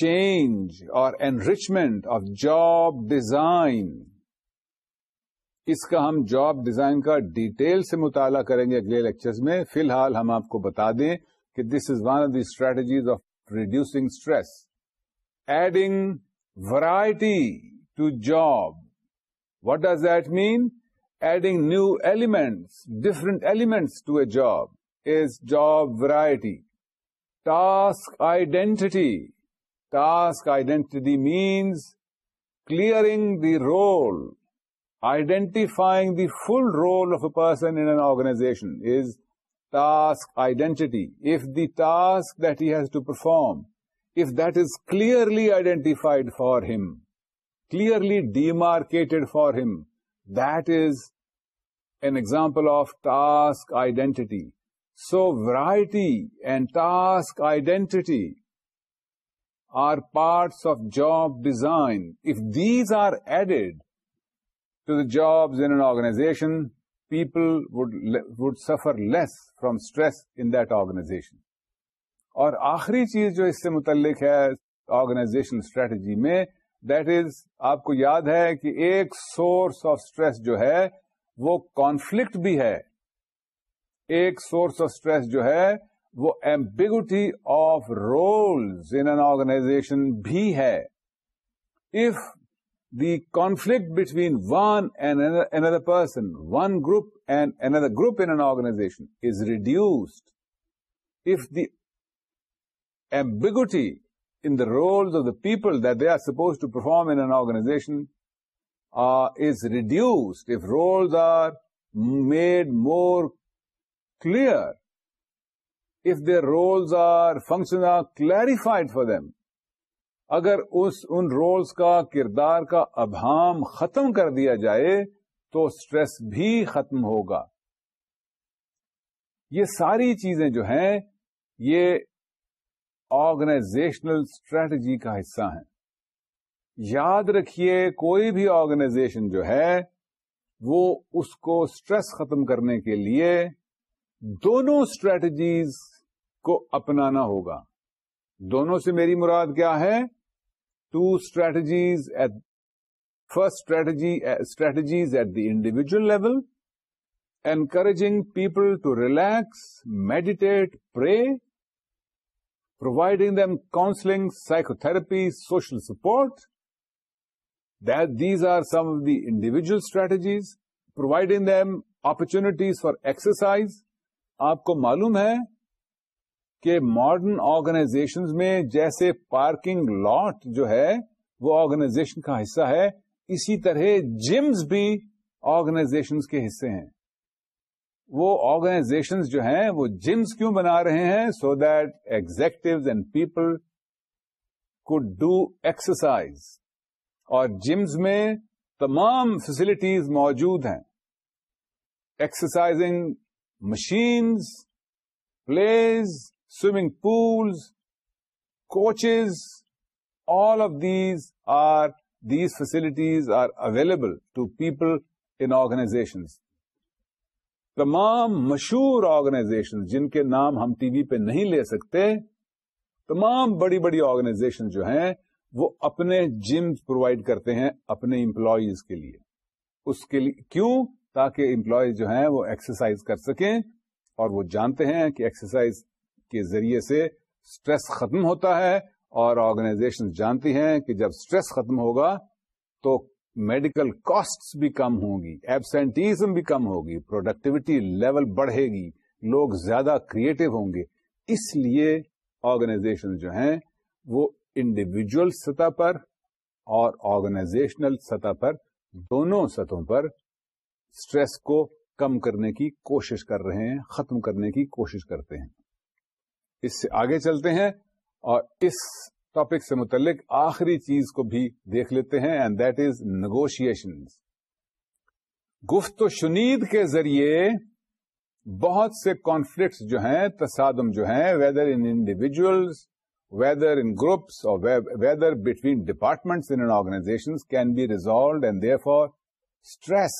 چینج اور اینریچمنٹ آف جاب ڈیزائن اس کا ہم جاب ڈیزائن کا ڈیٹیل سے مطالعہ کریں گے اگلے لیکچر میں فی الحال ہم آپ کو بتا دیں کہ this is one of the strategies of reducing stress adding variety to job what does that mean adding new elements, different elements to a job is job variety. Task identity means clearing the role, identifying the full role of a person in an organization is task identity. If the task that he has to perform, if that is clearly identified for him, clearly demarcated for him, example of task identity so variety and task identity are parts of job design if these are added to the job in organisation people would would suffer less from stress in that organisation اور آخری چیز جو اس سے متعلق ہے organisation strategy میں that is آپ کو یاد ہے کہ ایک سورس آف اسٹریس جو ہے وہ کانفلکٹ بھی ہے ایک سورس آف اسٹریس جو ہے وہ ambiguity of role in organization بھی ہے if the conflict between one and another person one group and another group in organization is reduced if the ambiguity in the the roles of people that they are supposed to perform in an organization uh, is reduced, if roles are made more clear, if their roles are, functions are clarified for them, اگر اس ان rules کا کردار کا ابہام ختم کر دیا جائے تو stress بھی ختم ہوگا یہ ساری چیزیں جو ہیں یہ آرگنائزیشنل اسٹریٹجی کا حصہ ہیں یاد رکھیے کوئی بھی آرگنائزیشن جو ہے وہ اس کو اسٹریس ختم کرنے کے لیے دونوں اسٹریٹجیز کو اپنانا ہوگا دونوں سے میری مراد کیا ہے two strategies at first strategies at the individual level encouraging people to relax meditate pray providing them counseling, psychotherapy, social support. That these are some of the individual strategies. Providing them opportunities for exercise. آپ کو معلوم ہے کہ modern organization میں جیسے parking لاٹ جو ہے وہ آرگنائزیشن کا حصہ ہے اسی طرح جمز بھی آرگنائزیشن کے حصے ہیں وہ آرگنائزیشنز جو ہیں وہ جمس کیوں بنا رہے ہیں so that executives and people کو ڈو ایکسرسائز اور جمس میں تمام فیسلٹیز موجود ہیں exercising machines please swimming pools coaches all of these are these facilities are available to people in organizations تمام مشہور آرگنائزیشن جن کے نام ہم ٹی وی پہ نہیں لے سکتے تمام بڑی بڑی آرگنائزیشن جو ہیں وہ اپنے جم پرووائڈ کرتے ہیں اپنے امپلائیز کے لیے اس کے لیے کیوں تاکہ امپلائیز جو ہیں وہ ایکسرسائز کر سکیں اور وہ جانتے ہیں کہ ایکسرسائز کے ذریعے سے اسٹریس ختم ہوتا ہے اور آرگنائزیشن جانتی ہیں کہ جب اسٹریس ختم ہوگا تو میڈیکل کاسٹ بھی کم ہوں گی ایبسینٹیزم بھی کم ہوگی پروڈکٹیوٹی لیول بڑھے گی لوگ زیادہ کریٹو ہوں گے اس لیے آرگنائزیشن جو ہیں وہ انڈیویجل سطح پر اور آرگنائزیشنل سطح پر دونوں سطحوں پر اسٹریس کو کم کرنے کی کوشش کر رہے ہیں ختم کرنے کی کوشش کرتے ہیں اس سے آگے چلتے ہیں اور اس ٹاپک سے متعلق آخری چیز کو بھی دیکھ لیتے ہیں اینڈ دیٹ از نیگوشیشن گفت و شنید کے ذریعے بہت سے کانفلکٹس جو ہیں تصادم جو ہیں whether individuals whether in groups اور whether between departments in organization can be resolved and therefore stress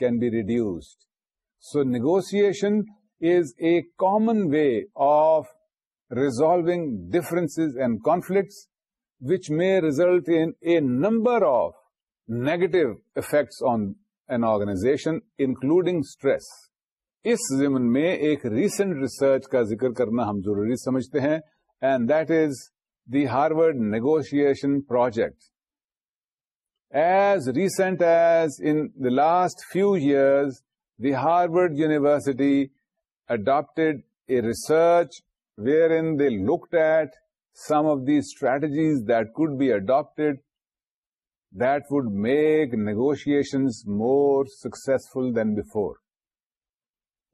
can be reduced so negotiation is a common way of resolving differences and conflicts which may result in a number of negative effects on an organization including stress اس ضمن میں ایک recent research کا ذکر کرنا ہم ضروری سمجھتے ہیں and that is the Harvard negotiation project as recent as in the last few years the Harvard University adapted a research wherein they looked at some of these strategies that could be adopted that would make negotiations more successful than before.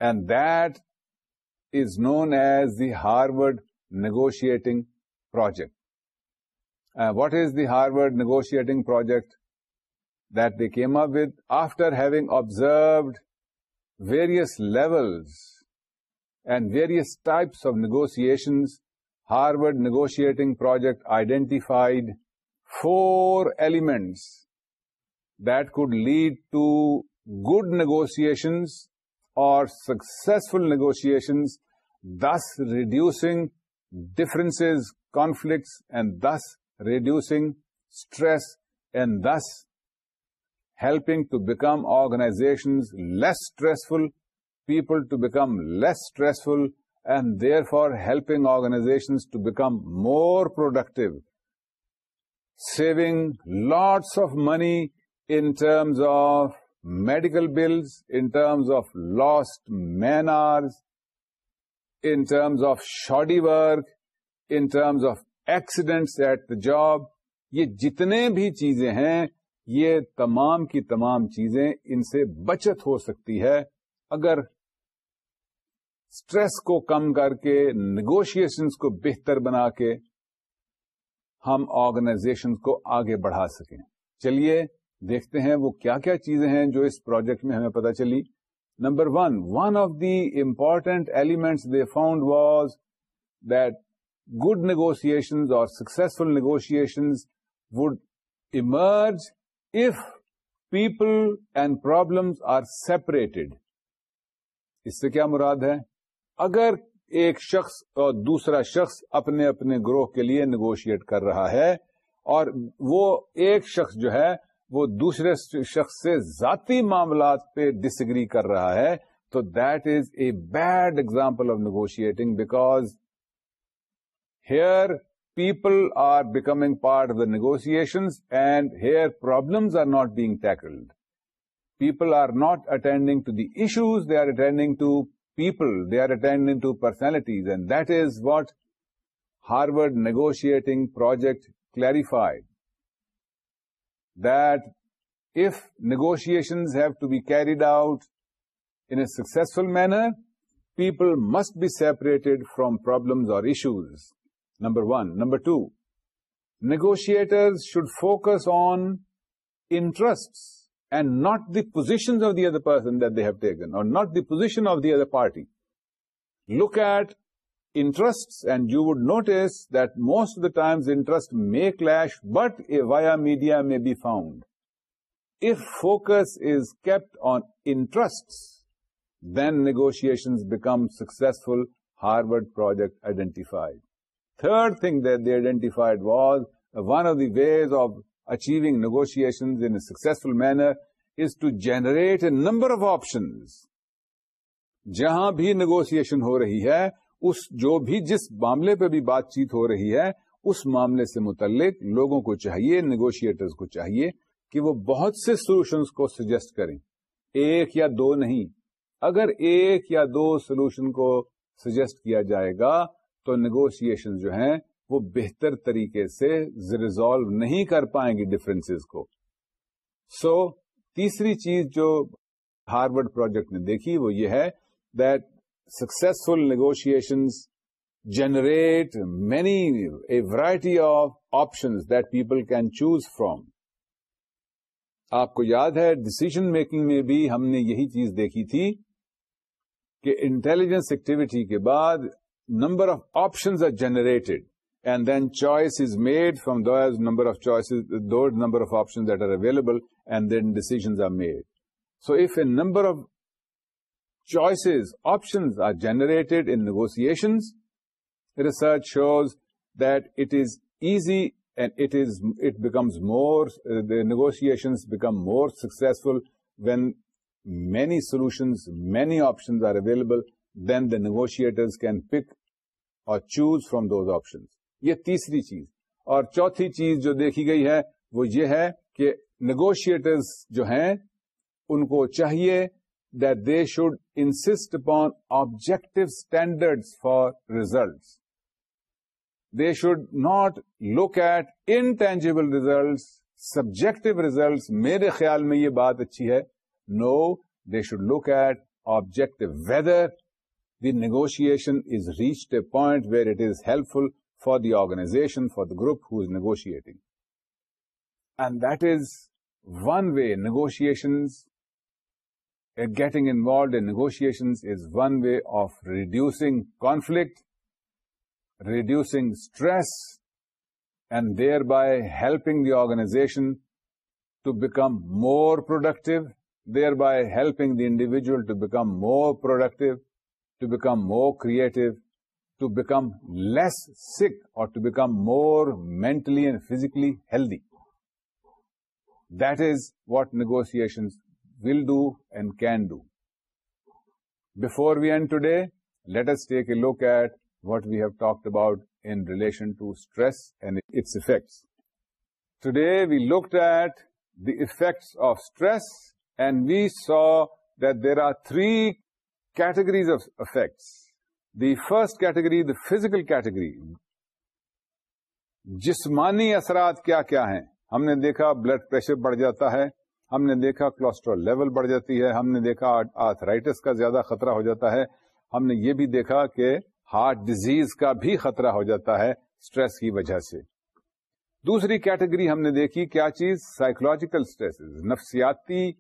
And that is known as the Harvard Negotiating Project. Uh, what is the Harvard Negotiating Project that they came up with after having observed various levels and various types of negotiations, Harvard Negotiating Project identified 4 elements that could lead to good negotiations or successful negotiations, thus reducing differences, conflicts, and thus reducing stress, and thus helping to become organizations less stressful people to become less stressful and therefore for helping to to become more productive saving of of money terms of medical bills in terms of lost man hours, in terms of shoddy work in terms of accidents at the job یہ جتنے بھی چیزیں ہیں یہ تمام کی تمام چیزیں ان سے بچت ہو سکتی ہے اگر اسٹریس کو کم کر کے نیگوشیشنس کو بہتر بنا کے ہم آرگنائزیشن کو آگے بڑھا سکیں چلیے دیکھتے ہیں وہ کیا کیا چیزیں ہیں جو اس پروجیکٹ میں ہمیں پتا چلی number one one of the important elements they found was that good negotiations اور successful negotiations would emerge if people and problems are separated اس سے کیا مراد ہے اگر ایک شخص اور دوسرا شخص اپنے اپنے گروہ کے لیے نیگوشیٹ کر رہا ہے اور وہ ایک شخص جو ہے وہ دوسرے شخص سے ذاتی معاملات پہ ڈس اگری کر رہا ہے تو that is a bad example of negotiating because here people are becoming part of the negotiation and here problems are not being tackled people are not attending to the issues they are attending to people, they are attendant to personalities, and that is what Harvard Negotiating Project clarified, that if negotiations have to be carried out in a successful manner, people must be separated from problems or issues, number one. Number two, negotiators should focus on interests and not the positions of the other person that they have taken, or not the position of the other party. Look at interests, and you would notice that most of the times interests may clash, but a via media may be found. If focus is kept on interests, then negotiations become successful. Harvard Project identified. Third thing that they identified was one of the ways of achieving negotiations in a successful manner is to generate a number of options. جہاں بھی نیگوشن ہو رہی ہے اس جو بھی جس معاملے پہ بھی بات چیت ہو رہی ہے اس معاملے سے متعلق لوگوں کو چاہیے نیگوشیٹرز کو چاہیے کہ وہ بہت سے سولوشنس کو سجیسٹ کریں ایک یا دو نہیں اگر ایک یا دو سولوشن کو سجیسٹ کیا جائے گا تو نیگوشیشن جو ہیں وہ بہتر طریقے سے ریزالو نہیں کر پائیں گی ڈفرینس کو سو so, تیسری چیز جو ہاروڈ پروجیکٹ نے دیکھی وہ یہ ہے that successful negotiations generate many a variety of options that people can choose from آپ کو یاد ہے ڈسیزن میکنگ میں بھی ہم نے یہی چیز دیکھی تھی کہ انٹیلیجنس ایکٹیویٹی کے بعد number of options are generated and then choice is made from those number of choices, those number of options that are available, and then decisions are made. So if a number of choices, options are generated in negotiations, research shows that it is easy and the negotiations become more successful when many solutions, many options are available, then the negotiators can pick or choose from those options. یہ تیسری چیز اور چوتھی چیز جو دیکھی گئی ہے وہ یہ ہے کہ نیگوشیٹرز جو ہیں ان کو چاہیے that they should insist upon objective standard for results they should not look at intangible results subjective results میرے خیال میں یہ بات اچھی ہے no they should look at objective whether the negotiation is reached a point where it is helpful for the organization, for the group who is negotiating. And that is one way negotiations, uh, getting involved in negotiations is one way of reducing conflict, reducing stress, and thereby helping the organization to become more productive, thereby helping the individual to become more productive, to become more creative, to become less sick or to become more mentally and physically healthy. That is what negotiations will do and can do. Before we end today, let us take a look at what we have talked about in relation to stress and its effects. Today we looked at the effects of stress, and we saw that there are three categories of effects. The first category the physical category جسمانی اثرات کیا کیا ہیں ہم نے دیکھا blood pressure بڑھ جاتا ہے ہم نے دیکھا کولسٹرول لیول بڑھ جاتی ہے ہم نے دیکھا آرتھرائٹس کا زیادہ خطرہ ہو جاتا ہے ہم نے یہ بھی دیکھا کہ ہارٹ ڈیزیز کا بھی خطرہ ہو جاتا ہے اسٹریس کی وجہ سے دوسری کیٹیگری ہم نے دیکھی کیا چیز سائیکولوجیکل اسٹریس نفسیاتی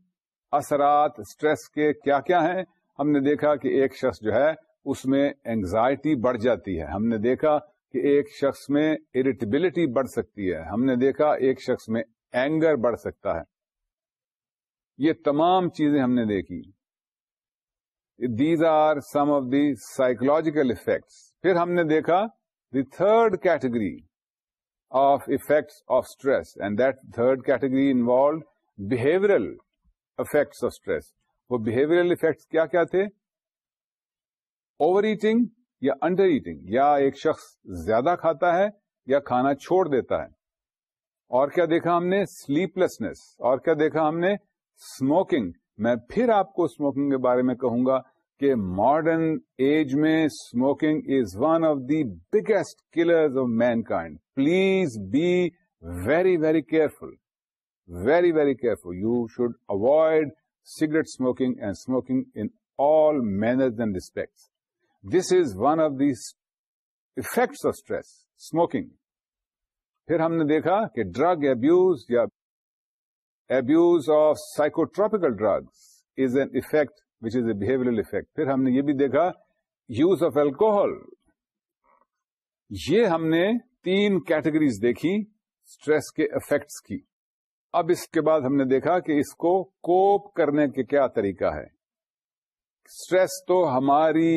اثرات اسٹریس کے کیا کیا ہیں ہم نے دیکھا کہ ایک شخص جو ہے اس میں اینگزائٹی بڑھ جاتی ہے ہم نے دیکھا کہ ایک شخص میں اریٹیبلٹی بڑھ سکتی ہے ہم نے دیکھا ایک شخص میں اینگر بڑھ سکتا ہے یہ تمام چیزیں ہم نے دیکھی these are some of the psychological effects پھر ہم نے دیکھا the third category of effects of stress and that third category involved behavioural effects of stress وہ بہیویئر افیکٹس کیا کیا تھے اوور ایٹنگ یا انڈر ایٹنگ یا ایک شخص زیادہ کھاتا ہے یا کھانا چھوڑ دیتا ہے اور کیا دیکھا ہم نے سلیپ لیسنیس اور کیا دیکھا ہم نے اسموکنگ میں پھر آپ کو اسموکنگ کے بارے میں کہوں گا کہ ماڈرن ایج میں smoking is one of the biggest killers of mankind please be very very careful very very careful you should avoid cigarette smoking and smoking in all manners and respects this is one of the effects of stress smoking پھر ہم نے دیکھا کہ drug abuse یا abuse of psychotropical drugs is an effect which is a effect پھر ہم نے یہ بھی دیکھا یوز آف الکوہل یہ ہم نے تین کیٹیگریز دیکھی اسٹریس کے افیکٹس کی اب اس کے بعد ہم نے دیکھا کہ اس کو کوپ کرنے کے کیا طریقہ ہے اسٹریس تو ہماری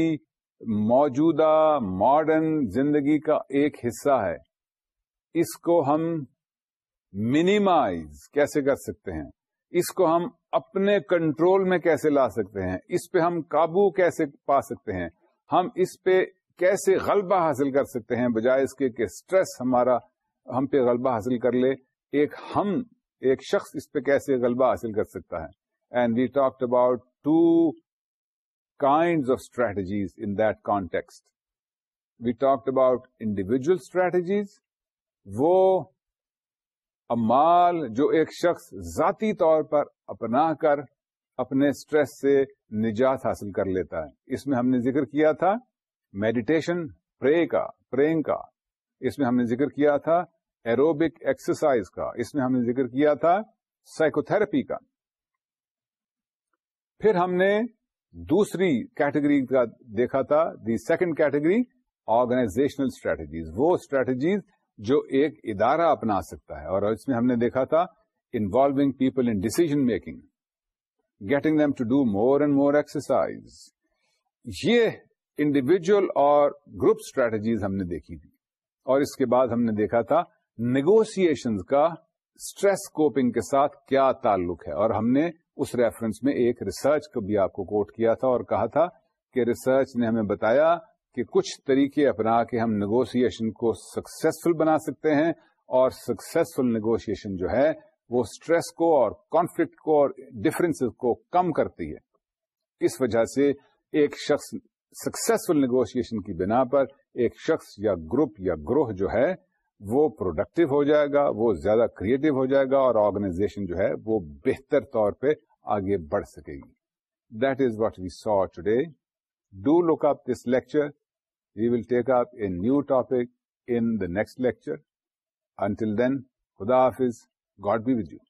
موجودہ ماڈرن زندگی کا ایک حصہ ہے اس کو ہم منیمائز کیسے کر سکتے ہیں اس کو ہم اپنے کنٹرول میں کیسے لا سکتے ہیں اس پہ ہم قابو کیسے پا سکتے ہیں ہم اس پہ کیسے غلبہ حاصل کر سکتے ہیں بجائے اس کے کہ سٹریس ہمارا ہم پہ غلبہ حاصل کر لے ایک ہم ایک شخص اس پہ کیسے غلبہ حاصل کر سکتا ہے and we talk about two kinds of strategies in that context. We talked about individual strategies. وہ امال جو ایک شخص ذاتی طور پر اپنا کر اپنے سٹریس سے نجات حاصل کر لیتا ہے اس میں ہم نے ذکر کیا تھا میڈیٹیشن پرے کا پرینگ کا اس میں ہم نے ذکر کیا تھا ایروبک ایکسرسائز کا اس میں ہم نے ذکر کیا تھا سائیکو تھراپی کا پھر ہم نے دوسری کیٹیگری کا دیکھا تھا the second category organizational strategies وہ اسٹریٹجیز جو ایک ادارہ اپنا سکتا ہے اور اس میں ہم نے دیکھا تھا involving people in decision making getting them to do more and more exercise یہ انڈیویجل اور گروپ اسٹریٹجیز ہم نے دیکھی تھی اور اس کے بعد ہم نے دیکھا تھا نیگوسنز کا اسٹریس کوپنگ کے ساتھ کیا تعلق ہے اور ہم نے اس ریفرنس میں ایک ریسرچ کو بھی آپ کو کوٹ کیا تھا اور کہا تھا کہ ریسرچ نے ہمیں بتایا کہ کچھ طریقے اپنا کے ہم نیگوسیشن کو سکسیسفل بنا سکتے ہیں اور سکسیسفل نیگوشیشن جو ہے وہ اسٹریس کو اور کانفلکٹ کو اور ڈفرینس کو کم کرتی ہے اس وجہ سے ایک شخص سکسیسفل نیگوشیشن کی بنا پر ایک شخص یا گروپ یا گروہ جو ہے وہ پروڈکٹیو ہو جائے گا وہ زیادہ کریٹو ہو جائے گا اور آرگنائزیشن جو ہے وہ بہتر طور پہ آگے بڑھ سکے گی that is what we saw today do look up this lecture we will take up a new topic in the next lecture until then خدا حافظ گاڈ بی ود یو